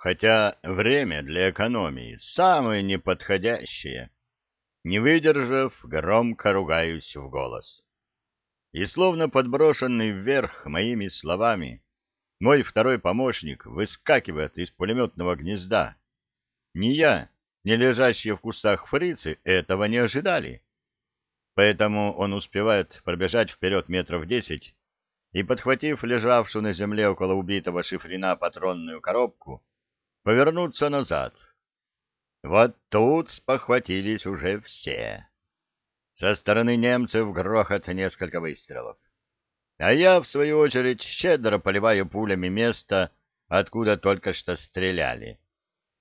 хотя время для экономии самое неподходящее. Не выдержав, громко ругаюсь в голос. И словно подброшенный вверх моими словами, мой второй помощник выскакивает из пулеметного гнезда. Ни я, ни лежащие в кустах фрицы этого не ожидали. Поэтому он успевает пробежать вперед метров десять и, подхватив лежавшую на земле около убитого шифрина патронную коробку, повернуться назад. Вот тут спохватились уже все. Со стороны немцев грохот несколько выстрелов. А я, в свою очередь, щедро поливаю пулями место, откуда только что стреляли.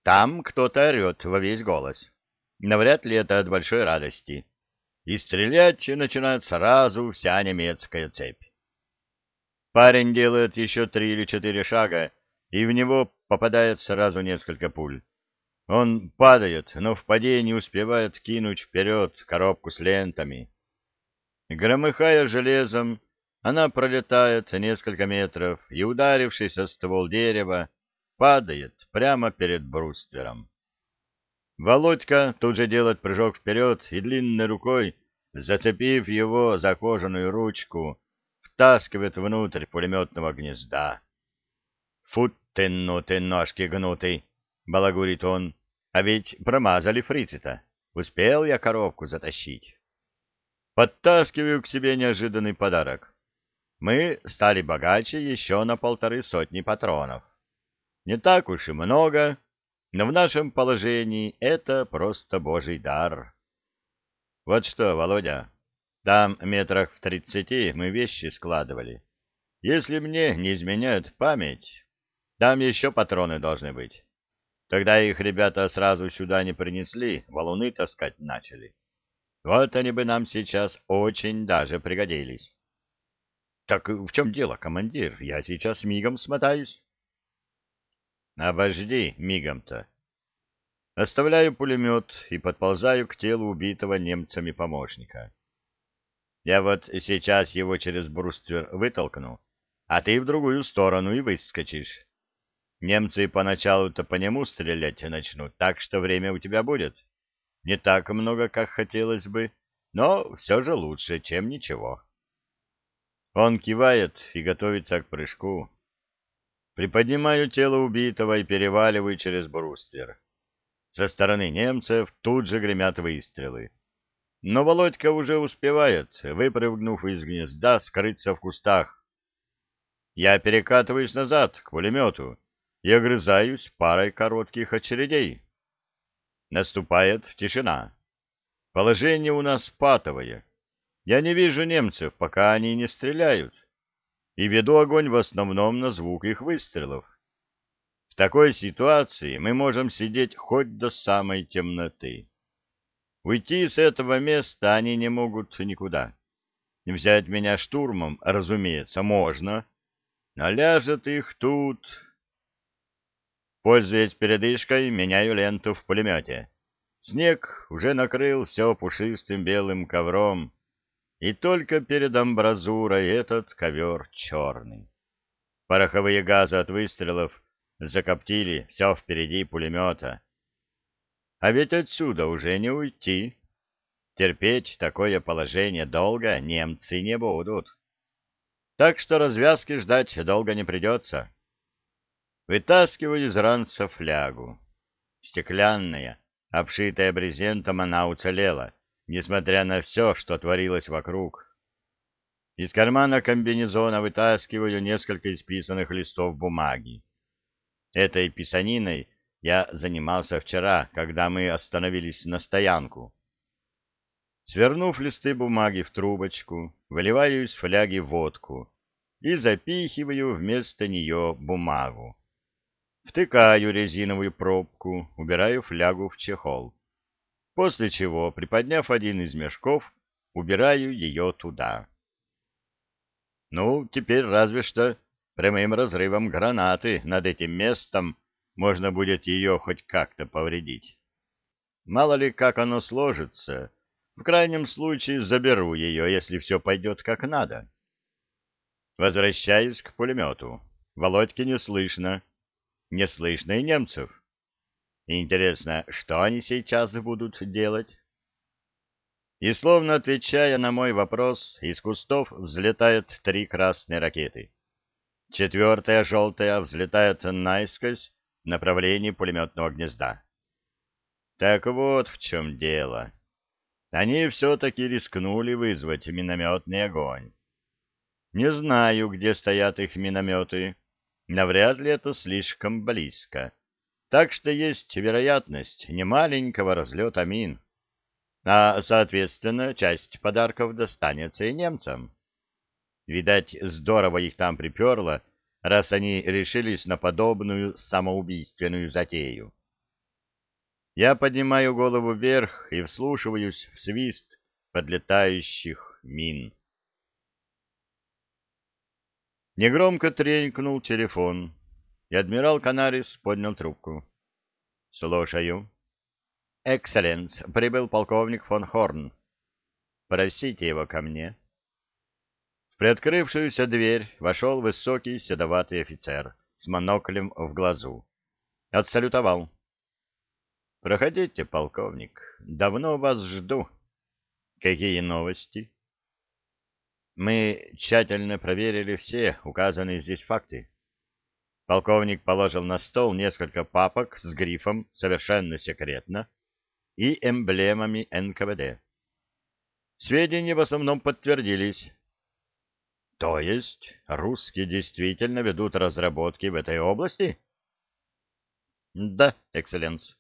Там кто-то орет во весь голос. Навряд ли это от большой радости. И стрелять начинает сразу вся немецкая цепь. Парень делает еще три или четыре шага, и в него попадает сразу несколько пуль. Он падает, но в падении успевает кинуть вперед коробку с лентами. Громыхая железом, она пролетает несколько метров и, ударившись о ствол дерева, падает прямо перед бруствером. Володька тут же делает прыжок вперед и длинной рукой, зацепив его за кожаную ручку, втаскивает внутрь пулеметного гнезда. «Фу ты, ну ты, ножки гнутый!» — балагурит он. «А ведь промазали фрицы-то. Успел я коробку затащить». Подтаскиваю к себе неожиданный подарок. Мы стали богаче еще на полторы сотни патронов. Не так уж и много, но в нашем положении это просто божий дар. Вот что, Володя, там метрах в тридцати мы вещи складывали. Если мне не изменяют память, там еще патроны должны быть. Тогда их ребята сразу сюда не принесли, валуны таскать начали. Вот они бы нам сейчас очень даже пригодились. Так в чем дело, командир? Я сейчас мигом смотаюсь. Обожди мигом-то. Оставляю пулемет и подползаю к телу убитого немцами помощника. Я вот сейчас его через бруствер вытолкну, а ты в другую сторону и выскочишь. Немцы поначалу-то по нему стрелять начнут, так что время у тебя будет. Не так много, как хотелось бы, но все же лучше, чем ничего. Он кивает и готовится к прыжку. Приподнимаю тело убитого и переваливаю через бруствер. Со стороны немцев тут же гремят выстрелы. Но Володька уже успевает, выпрыгнув из гнезда, скрыться в кустах. Я перекатываюсь назад, к пулемету, и огрызаюсь парой коротких очередей. Наступает тишина. Положение у нас патовое. Я не вижу немцев, пока они не стреляют, и веду огонь в основном на звук их выстрелов. В такой ситуации мы можем сидеть хоть до самой темноты. Уйти с этого места они не могут никуда. Взять меня штурмом, разумеется, можно, но ляжет их тут Пользуясь передышкой, меняю ленту в пулемете. Снег уже накрыл все пушистым белым ковром, и только перед амбразурой этот ковер черный. Пороховые газы от выстрелов закоптили все впереди пулемета. А ведь отсюда уже не уйти. Терпеть такое положение долго немцы не будут. Так что развязки ждать долго не придется. Вытаскиваю из ранца флягу. Стеклянная, обшитая брезентом, она уцелела, несмотря на все, что творилось вокруг. Из кармана комбинезона вытаскиваю несколько исписанных листов бумаги. Этой писаниной я занимался вчера, когда мы остановились на стоянку. Свернув листы бумаги в трубочку, выливаю из фляги водку и запихиваю вместо нее бумагу. Втыкаю резиновую пробку, убираю флягу в чехол. После чего, приподняв один из мешков, убираю ее туда. Ну, теперь разве что прямым разрывом гранаты над этим местом можно будет ее хоть как-то повредить. Мало ли, как оно сложится. В крайнем случае заберу ее, если все пойдет как надо. Возвращаюсь к пулемету. Володьки не слышно. Не слышно и немцев. Интересно, что они сейчас будут делать? И словно отвечая на мой вопрос, из кустов взлетают три красные ракеты. Четвертая, желтая, взлетает наискось в направлении пулеметного гнезда. Так вот в чем дело. Они все-таки рискнули вызвать минометный огонь. Не знаю, где стоят их минометы. Навряд ли это слишком близко. Так что есть вероятность немаленького разлета мин а, соответственно, часть подарков достанется и немцам. Видать, здорово их там приперло, раз они решились на подобную самоубийственную затею. Я поднимаю голову вверх и вслушиваюсь в свист подлетающих мин. Негромко тренькнул телефон, и адмирал Канарис поднял трубку. — Слушаю. «Экселленс, прибыл полковник фон Хорн. Просите его ко мне». В приоткрывшуюся дверь вошел высокий седоватый офицер с моноклем в глазу. Отсалютовал. «Проходите, полковник. Давно вас жду. Какие новости?» «Мы тщательно проверили все указанные здесь факты». Полковник положил на стол несколько папок с грифом «Совершенно секретно» и эмблемами НКВД. Сведения в основном подтвердились. То есть русские действительно ведут разработки в этой области? Да, экселленс.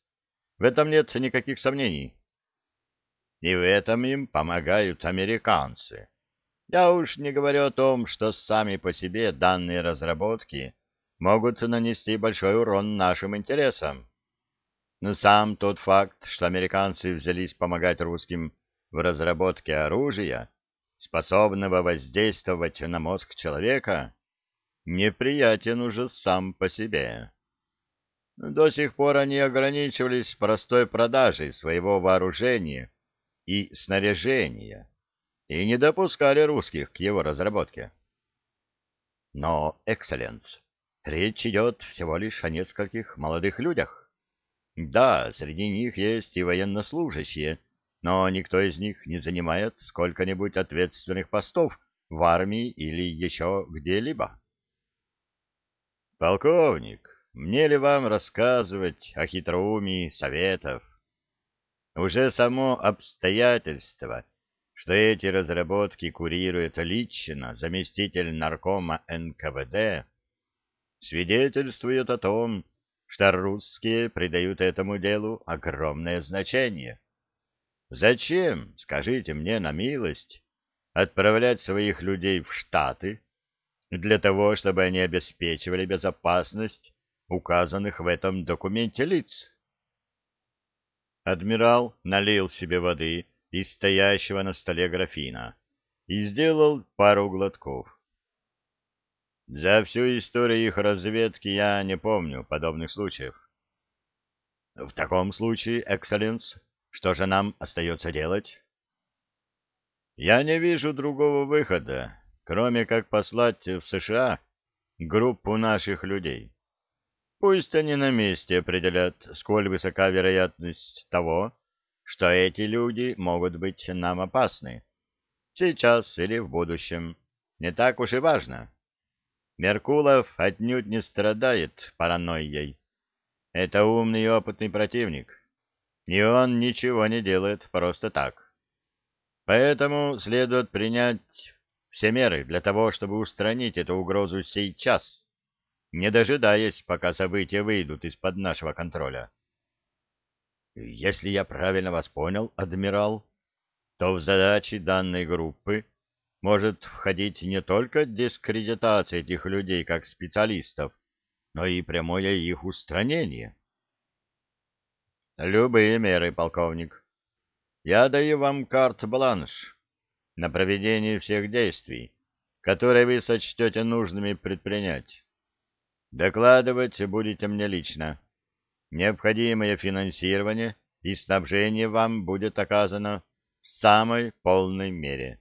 В этом нет никаких сомнений. И в этом им помогают американцы. Я уж не говорю о том, что сами по себе данные разработки могут нанести большой урон нашим интересам. Но сам тот факт, что американцы взялись помогать русским в разработке оружия, способного воздействовать на мозг человека, неприятен уже сам по себе. До сих пор они ограничивались простой продажей своего вооружения и снаряжения и не допускали русских к его разработке. Но, экселленс, речь идет всего лишь о нескольких молодых людях. Да, среди них есть и военнослужащие, но никто из них не занимает сколько-нибудь ответственных постов в армии или еще где-либо. Полковник, мне ли вам рассказывать о хитроумии советов? Уже само обстоятельство, что эти разработки курирует лично заместитель наркома НКВД, свидетельствует о том, что русские придают этому делу огромное значение. Зачем, скажите мне на милость, отправлять своих людей в Штаты для того, чтобы они обеспечивали безопасность указанных в этом документе лиц? Адмирал налил себе воды из стоящего на столе графина и сделал пару глотков. За всю историю их разведки я не помню подобных случаев. В таком случае, экселленс, что же нам остается делать? Я не вижу другого выхода, кроме как послать в США группу наших людей. Пусть они на месте определят, сколь высока вероятность того, что эти люди могут быть нам опасны. Сейчас или в будущем. Не так уж и важно. Меркулов отнюдь не страдает паранойей. Это умный и опытный противник, и он ничего не делает просто так. Поэтому следует принять все меры для того, чтобы устранить эту угрозу сейчас, не дожидаясь, пока события выйдут из-под нашего контроля. Если я правильно вас понял, адмирал, то в задачи данной группы может входить не только дискредитация этих людей как специалистов, но и прямое их устранение. Любые меры, полковник. Я даю вам карт-бланш на проведение всех действий, которые вы сочтете нужными предпринять. Докладывать будете мне лично. Необходимое финансирование и снабжение вам будет оказано в самой полной мере.